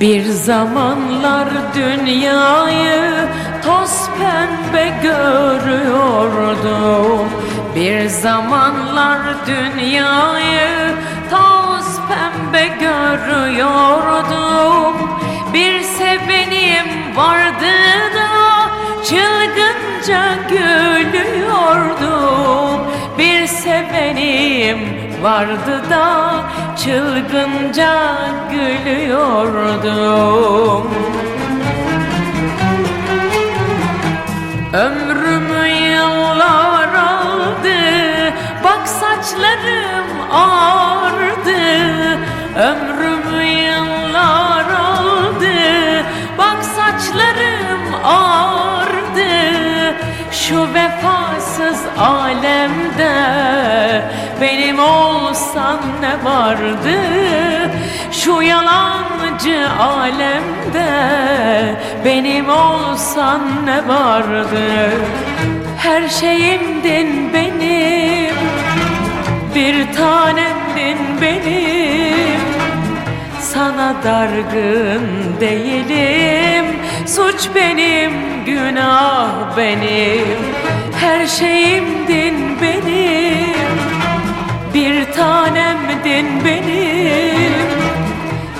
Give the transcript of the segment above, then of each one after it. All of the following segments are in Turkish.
Bir zamanlar dünyayı toz pembe görüyordum. Bir zamanlar dünyayı toz pembe görüyordum. Bir sevenim vardı da çılgınca gülüyordum. Bir sevenim vardı da çılgınca gülüyordum Ömrümü yıllar aldı Bak saçlarım ağardı Ömrümü yıllar aldı Bak saçlarım ağardı Şu vefasız alemde Benim olsan ne vardı? Şu yalancı alemde Benim olsan ne vardı? Her şeyimdin benim Bir tanemdin benim. Sana dargın değilim Suç benim, günah benim. Her şeyimdin benim Bir tanemdin benim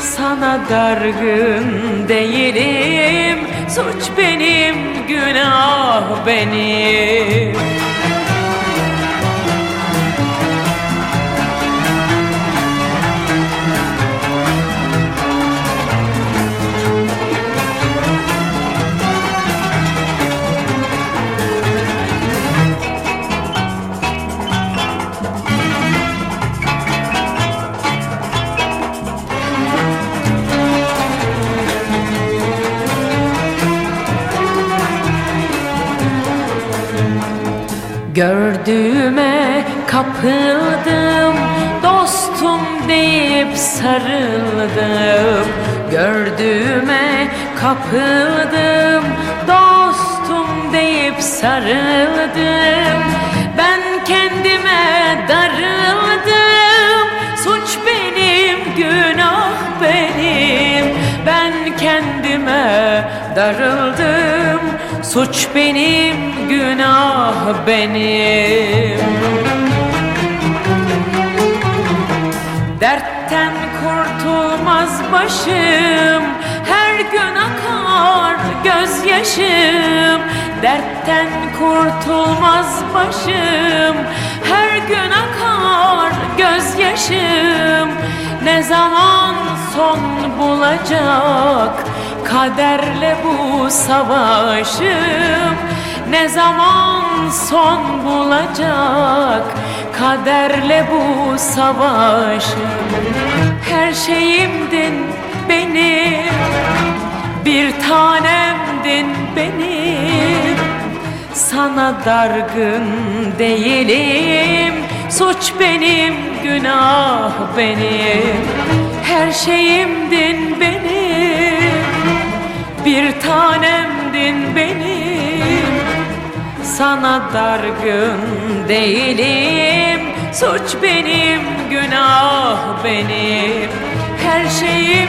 Sana dargın değilim. Suç benim, günah benim Gördüğüme kapıldım Dostum deyip sarıldım. Gördüğüme kapıldım Dostum deyip sarıldım. Ben kendime darıldım Suç benim, günah benim. Ben kendime darıldım Suç benim, günah benim. Dertten kurtulmaz başım Her gün akar gözyaşım. Dertten kurtulmaz başım Her gün akar gözyaşım Ne zaman son bulacak Kaderle bu savaşım Ne zaman son bulacak Kaderle bu savaşım Her şeyimdin benim Bir tanemdin benim. Sana dargın değilim Suç benim, günah benim. Her şeyimdin benim. Bir tanemdin benim. Sana dargın değilim. Suç benim, günah benim. Her şeyim